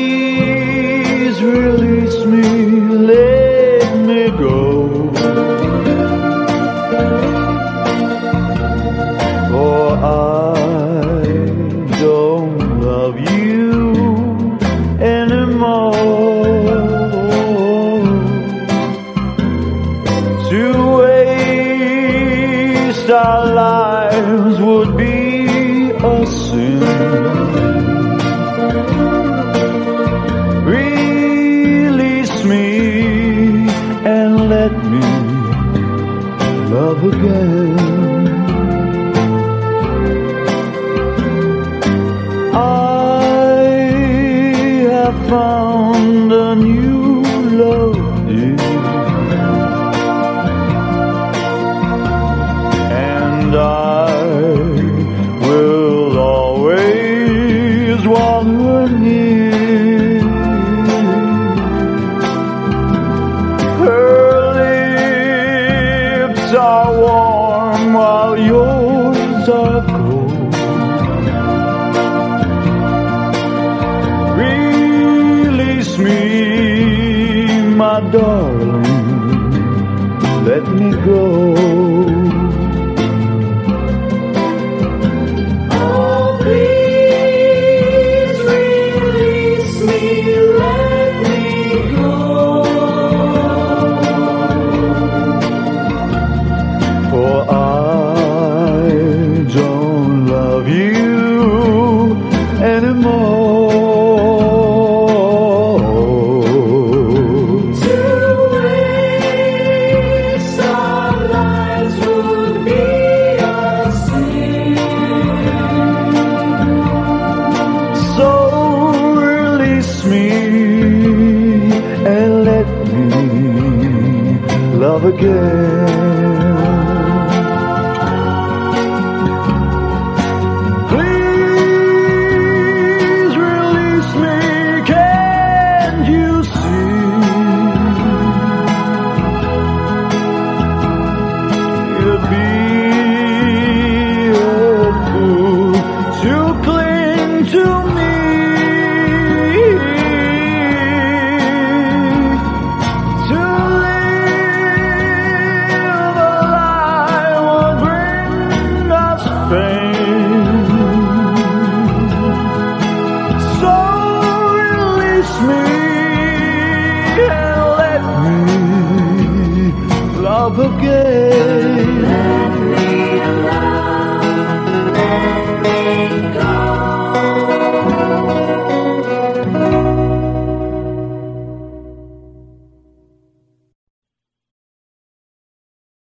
Please release me, let me go. For I don't love you anymore. To waste our lives would be. love again. I have found. of gold. Release me, my darling, let me go. love again.